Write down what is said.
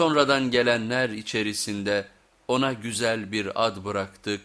Sonradan gelenler içerisinde ona güzel bir ad bıraktık.